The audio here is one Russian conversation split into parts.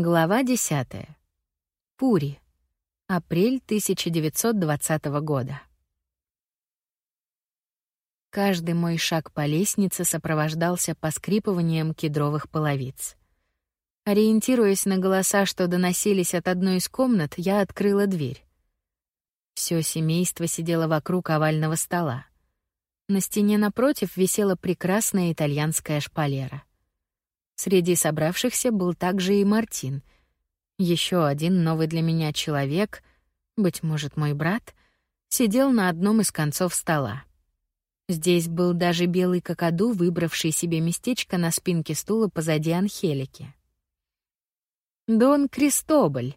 Глава 10. Пури. Апрель 1920 года. Каждый мой шаг по лестнице сопровождался поскрипыванием кедровых половиц. Ориентируясь на голоса, что доносились от одной из комнат, я открыла дверь. Все семейство сидело вокруг овального стола. На стене напротив висела прекрасная итальянская шпалера. Среди собравшихся был также и Мартин. Еще один новый для меня человек, быть может, мой брат, сидел на одном из концов стола. Здесь был даже белый какаду, выбравший себе местечко на спинке стула позади Анхелики. «Дон Кристобаль,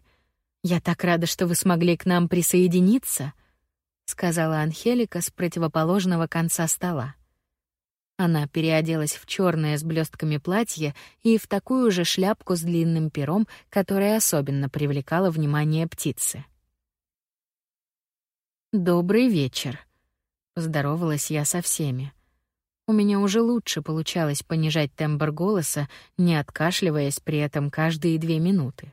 я так рада, что вы смогли к нам присоединиться», — сказала Анхелика с противоположного конца стола. Она переоделась в черное с блестками платье и в такую же шляпку с длинным пером, которая особенно привлекала внимание птицы. «Добрый вечер», — поздоровалась я со всеми. У меня уже лучше получалось понижать тембр голоса, не откашливаясь при этом каждые две минуты.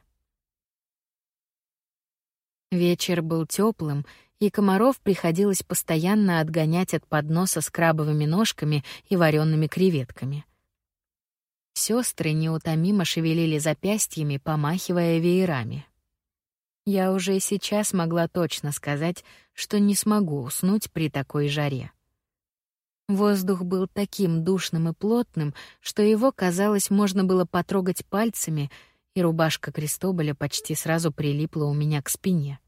Вечер был теплым, и комаров приходилось постоянно отгонять от подноса с крабовыми ножками и вареными креветками. Сестры неутомимо шевелили запястьями, помахивая веерами. Я уже сейчас могла точно сказать, что не смогу уснуть при такой жаре. Воздух был таким душным и плотным, что его, казалось, можно было потрогать пальцами, и рубашка Крестоболя почти сразу прилипла у меня к спине.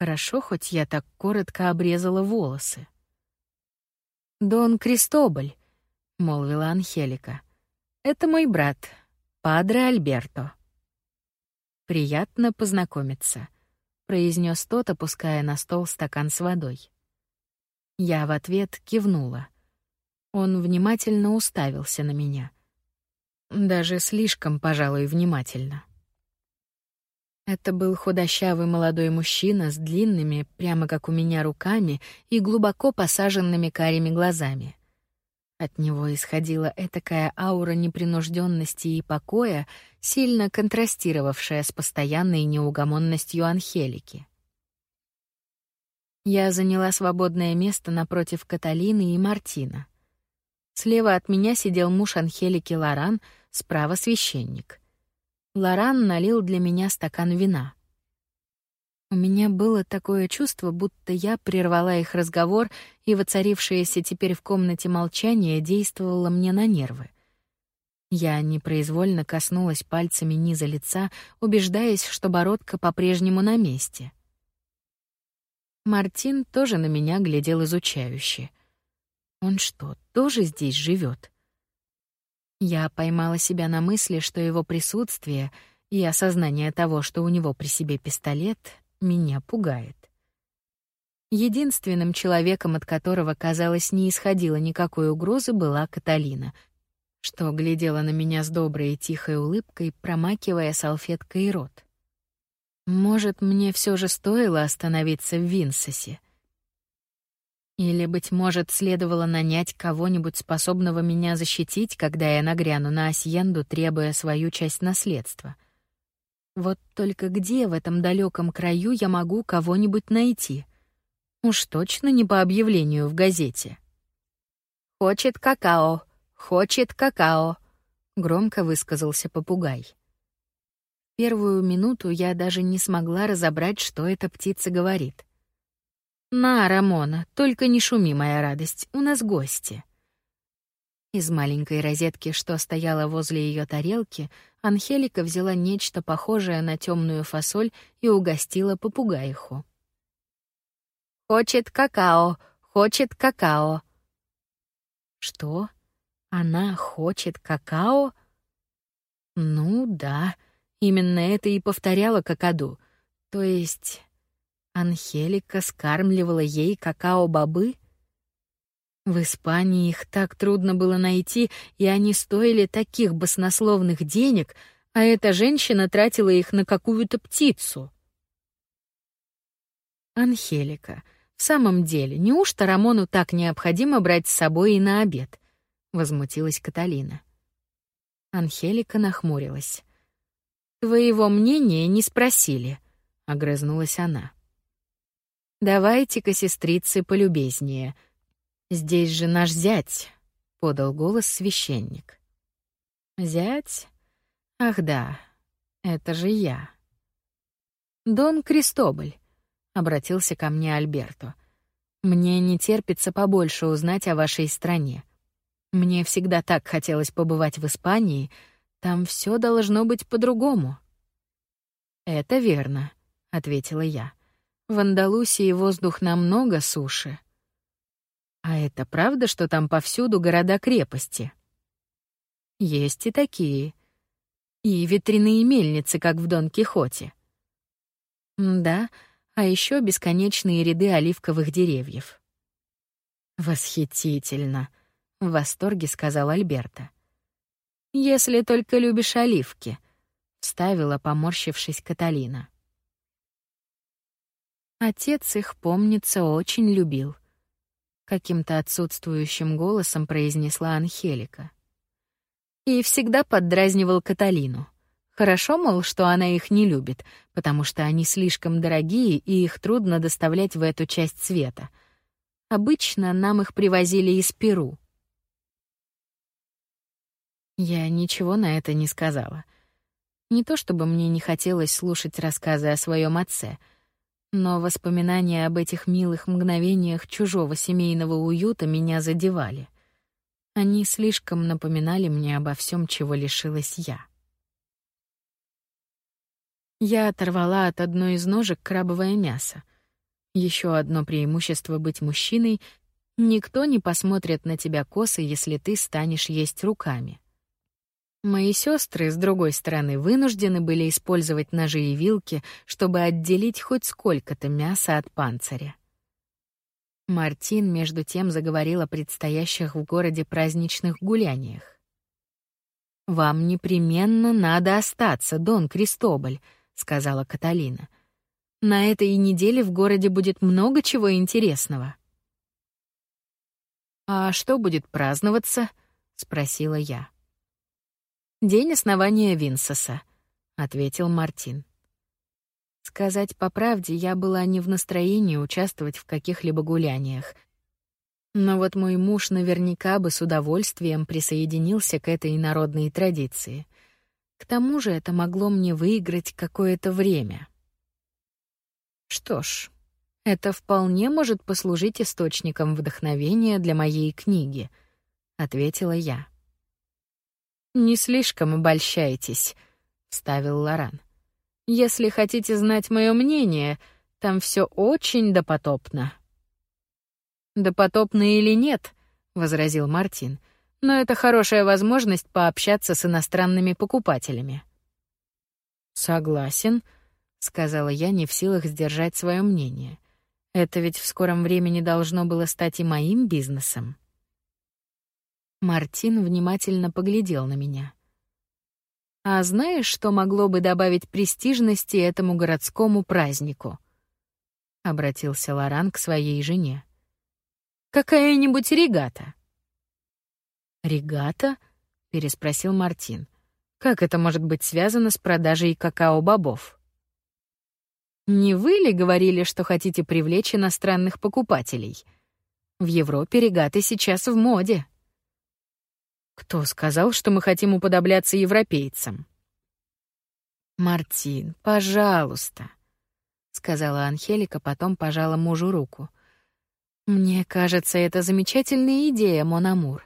Хорошо, хоть я так коротко обрезала волосы. «Дон Кристобаль», — молвила Анхелика, — «это мой брат, Падре Альберто». «Приятно познакомиться», — произнес тот, опуская на стол стакан с водой. Я в ответ кивнула. Он внимательно уставился на меня. Даже слишком, пожалуй, внимательно. Это был худощавый молодой мужчина с длинными, прямо как у меня, руками и глубоко посаженными карими глазами. От него исходила этакая аура непринужденности и покоя, сильно контрастировавшая с постоянной неугомонностью Анхелики. Я заняла свободное место напротив Каталины и Мартина. Слева от меня сидел муж Анхелики Лоран, справа священник. Лоран налил для меня стакан вина. У меня было такое чувство, будто я прервала их разговор, и воцарившееся теперь в комнате молчание действовало мне на нервы. Я непроизвольно коснулась пальцами низа лица, убеждаясь, что бородка по-прежнему на месте. Мартин тоже на меня глядел изучающе. Он что, тоже здесь живет? Я поймала себя на мысли, что его присутствие и осознание того, что у него при себе пистолет, меня пугает. Единственным человеком, от которого, казалось, не исходило никакой угрозы, была Каталина, что глядела на меня с доброй и тихой улыбкой, промакивая салфеткой рот. Может, мне все же стоило остановиться в Винсосе — или, быть может, следовало нанять кого-нибудь, способного меня защитить, когда я нагряну на Асьенду, требуя свою часть наследства. Вот только где в этом далеком краю я могу кого-нибудь найти? Уж точно не по объявлению в газете. «Хочет какао! Хочет какао!» — громко высказался попугай. Первую минуту я даже не смогла разобрать, что эта птица говорит — «На, Рамона, только не шуми, моя радость, у нас гости». Из маленькой розетки, что стояла возле ее тарелки, Анхелика взяла нечто похожее на темную фасоль и угостила попугаиху. «Хочет какао, хочет какао». «Что? Она хочет какао?» «Ну да, именно это и повторяла какаду. То есть Анхелика скармливала ей какао-бобы? В Испании их так трудно было найти, и они стоили таких баснословных денег, а эта женщина тратила их на какую-то птицу. Анхелика, в самом деле, неужто Рамону так необходимо брать с собой и на обед? возмутилась Каталина. Анхелика нахмурилась. Твоего мнения не спросили, огрызнулась она. Давайте-ка, сестрицы, полюбезнее. Здесь же наш зять, подал голос священник. Зять? Ах да, это же я. Дон Кристоболь, обратился ко мне Альберто. Мне не терпится побольше узнать о вашей стране. Мне всегда так хотелось побывать в Испании, там все должно быть по-другому. Это верно, ответила я. В Андалусии воздух намного суше. А это правда, что там повсюду города-крепости? Есть и такие. И ветряные мельницы, как в Дон Кихоте. Да, а еще бесконечные ряды оливковых деревьев. Восхитительно, в восторге сказал Альберта. Если только любишь оливки, вставила, поморщившись Каталина. Отец их, помнится, очень любил. Каким-то отсутствующим голосом произнесла Анхелика. И всегда поддразнивал Каталину. Хорошо, мол, что она их не любит, потому что они слишком дорогие и их трудно доставлять в эту часть света. Обычно нам их привозили из Перу. Я ничего на это не сказала. Не то чтобы мне не хотелось слушать рассказы о своем отце, но воспоминания об этих милых мгновениях чужого семейного уюта меня задевали. Они слишком напоминали мне обо всем, чего лишилась я. Я оторвала от одной из ножек крабовое мясо. Еще одно преимущество быть мужчиной — никто не посмотрит на тебя косо, если ты станешь есть руками. Мои сестры, с другой стороны, вынуждены были использовать ножи и вилки, чтобы отделить хоть сколько-то мяса от панциря. Мартин между тем заговорил о предстоящих в городе праздничных гуляниях. Вам непременно надо остаться, Дон Кристобаль, сказала Каталина. На этой неделе в городе будет много чего интересного. А что будет праздноваться? спросила я. День основания Винсоса, ответил Мартин. Сказать по правде, я была не в настроении участвовать в каких-либо гуляниях. Но вот мой муж наверняка бы с удовольствием присоединился к этой народной традиции. К тому же это могло мне выиграть какое-то время. Что ж, это вполне может послужить источником вдохновения для моей книги, ответила я. Не слишком обольщайтесь, вставил Лоран. Если хотите знать мое мнение, там все очень допотопно. Допотопно или нет, возразил Мартин но это хорошая возможность пообщаться с иностранными покупателями. Согласен, сказала я, не в силах сдержать свое мнение. Это ведь в скором времени должно было стать и моим бизнесом. Мартин внимательно поглядел на меня. А знаешь, что могло бы добавить престижности этому городскому празднику? обратился Лоран к своей жене. Какая-нибудь регата. «Регата?» — переспросил Мартин. «Как это может быть связано с продажей какао-бобов?» «Не вы ли говорили, что хотите привлечь иностранных покупателей? В Европе регаты сейчас в моде». «Кто сказал, что мы хотим уподобляться европейцам?» «Мартин, пожалуйста», — сказала Анхелика, потом пожала мужу руку. «Мне кажется, это замечательная идея, Монамур.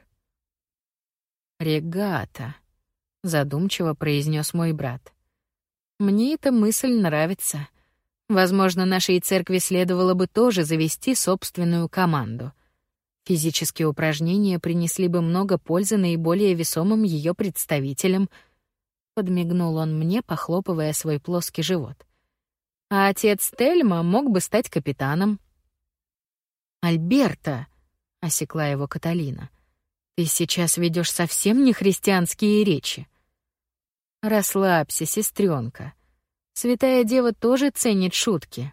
«Регата», — задумчиво произнес мой брат. «Мне эта мысль нравится. Возможно, нашей церкви следовало бы тоже завести собственную команду. Физические упражнения принесли бы много пользы наиболее весомым ее представителям». Подмигнул он мне, похлопывая свой плоский живот. «А отец Тельма мог бы стать капитаном». «Альберта!» — осекла его Каталина. Ты сейчас ведешь совсем не христианские речи. Расслабься, сестренка. Святая Дева тоже ценит шутки.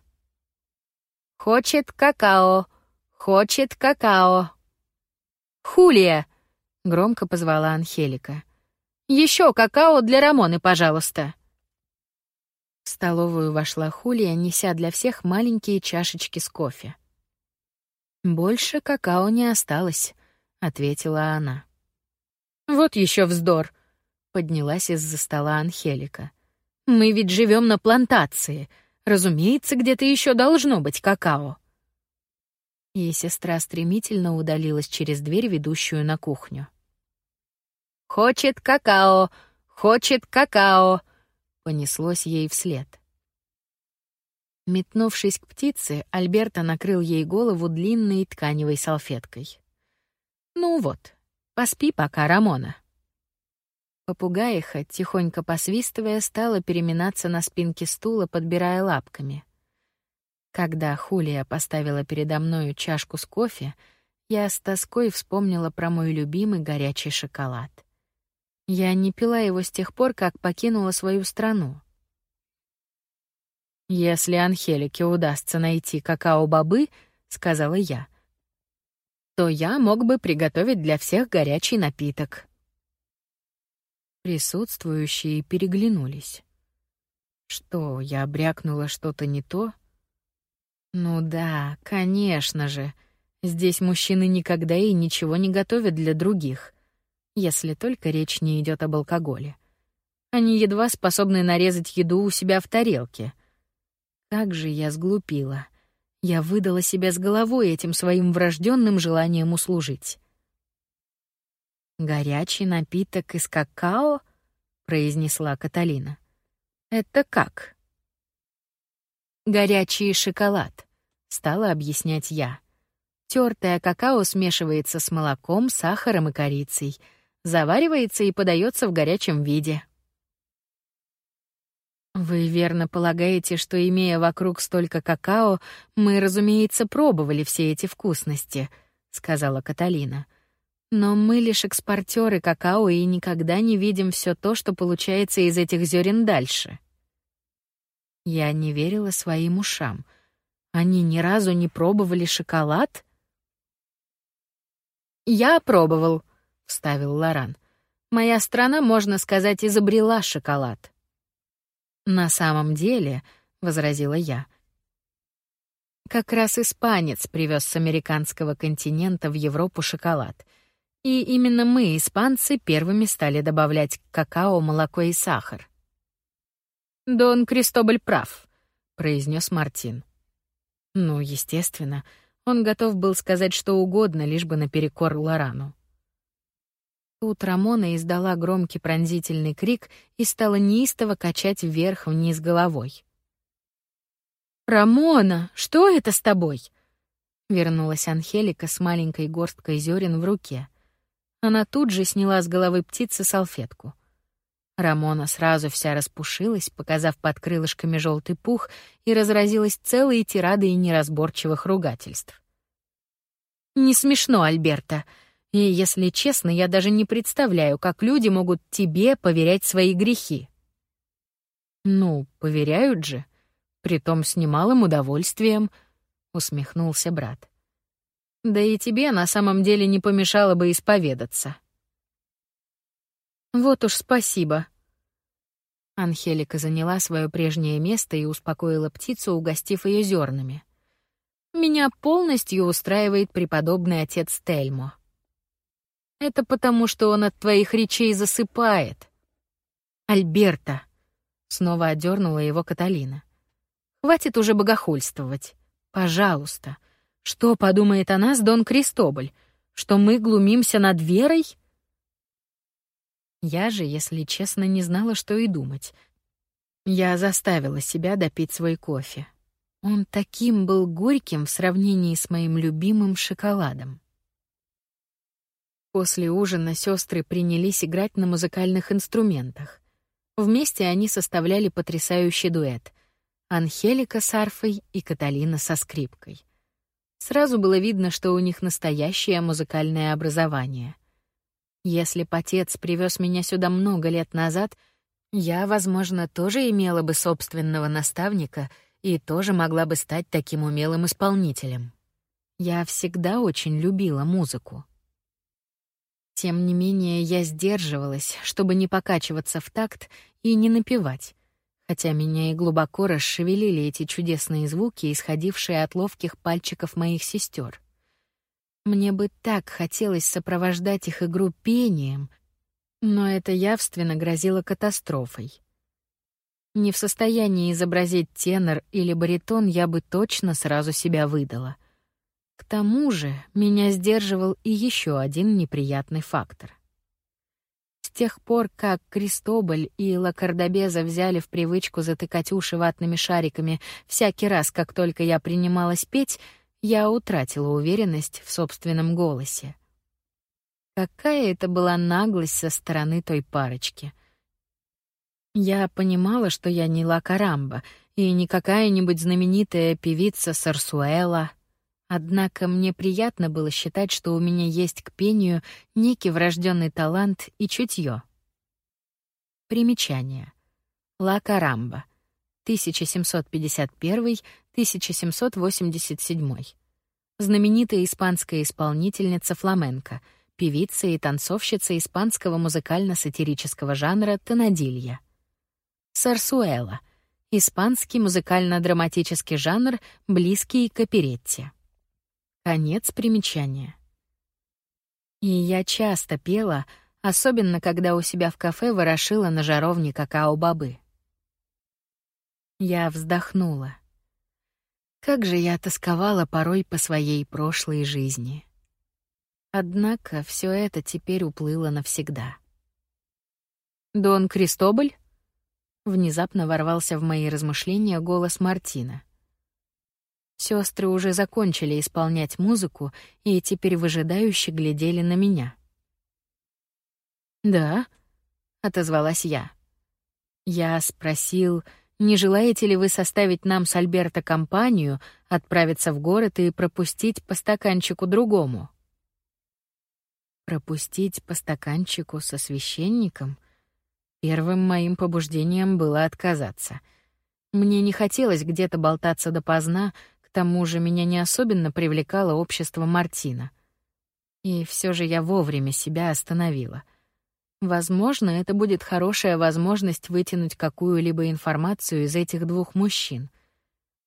Хочет какао, хочет какао. Хулия, громко позвала Анхелика. Еще какао для Рамоны, пожалуйста. В столовую вошла Хулия, неся для всех маленькие чашечки с кофе. «Больше какао не осталось», — ответила она. «Вот еще вздор», — поднялась из-за стола Анхелика. «Мы ведь живем на плантации. Разумеется, где-то еще должно быть какао». И сестра стремительно удалилась через дверь, ведущую на кухню. «Хочет какао! Хочет какао!» — понеслось ей вслед. Метнувшись к птице, Альберта накрыл ей голову длинной тканевой салфеткой. «Ну вот, поспи пока, Рамона». Попугаиха, тихонько посвистывая, стала переминаться на спинке стула, подбирая лапками. Когда Хулия поставила передо мною чашку с кофе, я с тоской вспомнила про мой любимый горячий шоколад. Я не пила его с тех пор, как покинула свою страну. Если Анхелике удастся найти какао-бобы, сказала я, то я мог бы приготовить для всех горячий напиток. Присутствующие переглянулись. Что, я брякнула что-то не то? Ну да, конечно же. Здесь мужчины никогда и ничего не готовят для других, если только речь не идет об алкоголе. Они едва способны нарезать еду у себя в тарелке. Как же я сглупила. Я выдала себя с головой этим своим врожденным желанием услужить. «Горячий напиток из какао?» — произнесла Каталина. «Это как?» «Горячий шоколад», — стала объяснять я. Тертое какао смешивается с молоком, сахаром и корицей, заваривается и подается в горячем виде. Вы верно полагаете, что имея вокруг столько какао, мы, разумеется, пробовали все эти вкусности, сказала Каталина. Но мы лишь экспортеры какао и никогда не видим все то, что получается из этих зерен дальше. Я не верила своим ушам. Они ни разу не пробовали шоколад? Я пробовал, вставил Лоран. Моя страна, можно сказать, изобрела шоколад. На самом деле, возразила я, как раз испанец привез с американского континента в Европу шоколад. И именно мы, испанцы, первыми стали добавлять какао, молоко и сахар. Дон Кристобаль прав, произнес Мартин. Ну, естественно, он готов был сказать что угодно, лишь бы наперекор Лорану. Тут Рамона издала громкий пронзительный крик и стала неистово качать вверх-вниз головой. «Рамона, что это с тобой?» Вернулась Анхелика с маленькой горсткой зерен в руке. Она тут же сняла с головы птицы салфетку. Рамона сразу вся распушилась, показав под крылышками желтый пух, и разразилась целой тирадой неразборчивых ругательств. «Не смешно, Альберта. И, если честно, я даже не представляю, как люди могут тебе поверять свои грехи. Ну, поверяют же, притом с немалым удовольствием, усмехнулся брат. Да и тебе на самом деле не помешало бы исповедаться. Вот уж спасибо. Анхелика заняла свое прежнее место и успокоила птицу, угостив ее зернами. Меня полностью устраивает преподобный отец Тельмо. Это потому, что он от твоих речей засыпает. Альберта, снова одернула его Каталина. Хватит уже богохульствовать. Пожалуйста. Что подумает о нас Дон Кристоболь? Что мы глумимся над верой? Я же, если честно, не знала, что и думать. Я заставила себя допить свой кофе. Он таким был горьким в сравнении с моим любимым шоколадом. После ужина сестры принялись играть на музыкальных инструментах. Вместе они составляли потрясающий дуэт: Анхелика с арфой и Каталина со скрипкой. Сразу было видно, что у них настоящее музыкальное образование. Если б отец привез меня сюда много лет назад, я, возможно, тоже имела бы собственного наставника и тоже могла бы стать таким умелым исполнителем. Я всегда очень любила музыку. Тем не менее, я сдерживалась, чтобы не покачиваться в такт и не напевать, хотя меня и глубоко расшевелили эти чудесные звуки, исходившие от ловких пальчиков моих сестер. Мне бы так хотелось сопровождать их игру пением, но это явственно грозило катастрофой. Не в состоянии изобразить тенор или баритон я бы точно сразу себя выдала. К тому же меня сдерживал и еще один неприятный фактор. С тех пор, как Кристобаль и Лакардобеза взяли в привычку затыкать уши ватными шариками всякий раз, как только я принималась петь, я утратила уверенность в собственном голосе. Какая это была наглость со стороны той парочки. Я понимала, что я не Лакарамба и не какая-нибудь знаменитая певица Сарсуэла — Однако мне приятно было считать, что у меня есть к пению некий врожденный талант и чутье. Примечание. Ла Карамба. 1751-1787. Знаменитая испанская исполнительница фламенко, певица и танцовщица испанского музыкально-сатирического жанра тонадилья. Сарсуэла. Испанский музыкально-драматический жанр, близкий к оперетте. Конец примечания. И я часто пела, особенно когда у себя в кафе ворошила на жаровне какао-бобы. Я вздохнула. Как же я тосковала порой по своей прошлой жизни. Однако все это теперь уплыло навсегда. «Дон Кристоболь?» Внезапно ворвался в мои размышления голос Мартина. Сестры уже закончили исполнять музыку и теперь выжидающе глядели на меня. «Да», — отозвалась я. Я спросил, не желаете ли вы составить нам с Альберто компанию, отправиться в город и пропустить по стаканчику другому? Пропустить по стаканчику со священником? Первым моим побуждением было отказаться. Мне не хотелось где-то болтаться допоздна, к тому же меня не особенно привлекало общество Мартина. И все же я вовремя себя остановила. Возможно, это будет хорошая возможность вытянуть какую-либо информацию из этих двух мужчин.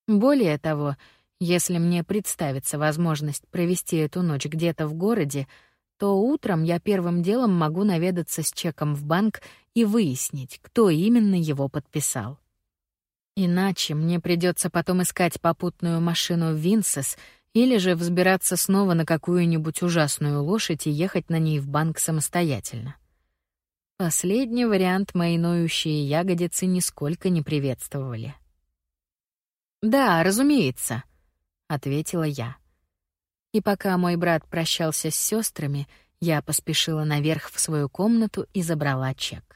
Более того, если мне представится возможность провести эту ночь где-то в городе, то утром я первым делом могу наведаться с чеком в банк и выяснить, кто именно его подписал. Иначе мне придется потом искать попутную машину в Винсес или же взбираться снова на какую-нибудь ужасную лошадь и ехать на ней в банк самостоятельно. Последний вариант мои ноющие ягодицы нисколько не приветствовали. «Да, разумеется», — ответила я. И пока мой брат прощался с сестрами, я поспешила наверх в свою комнату и забрала чек.